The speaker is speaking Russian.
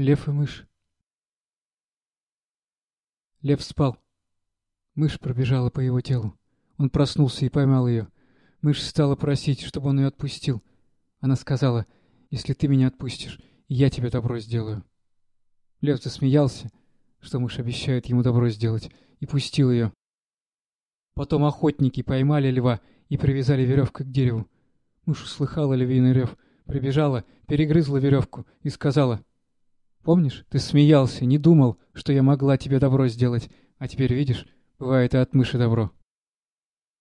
Лев и мышь. Лев спал. Мышь пробежала по его телу. Он проснулся и поймал ее. Мышь стала просить, чтобы он ее отпустил. Она сказала, «Если ты меня отпустишь, я тебе добро сделаю». Лев засмеялся, что мышь обещает ему добро сделать, и пустил ее. Потом охотники поймали льва и привязали веревкой к дереву. Мышь услыхала львиный рев, прибежала, перегрызла веревку и сказала, «Помнишь, ты смеялся, не думал, что я могла тебе добро сделать, а теперь видишь, бывает и от мыши добро».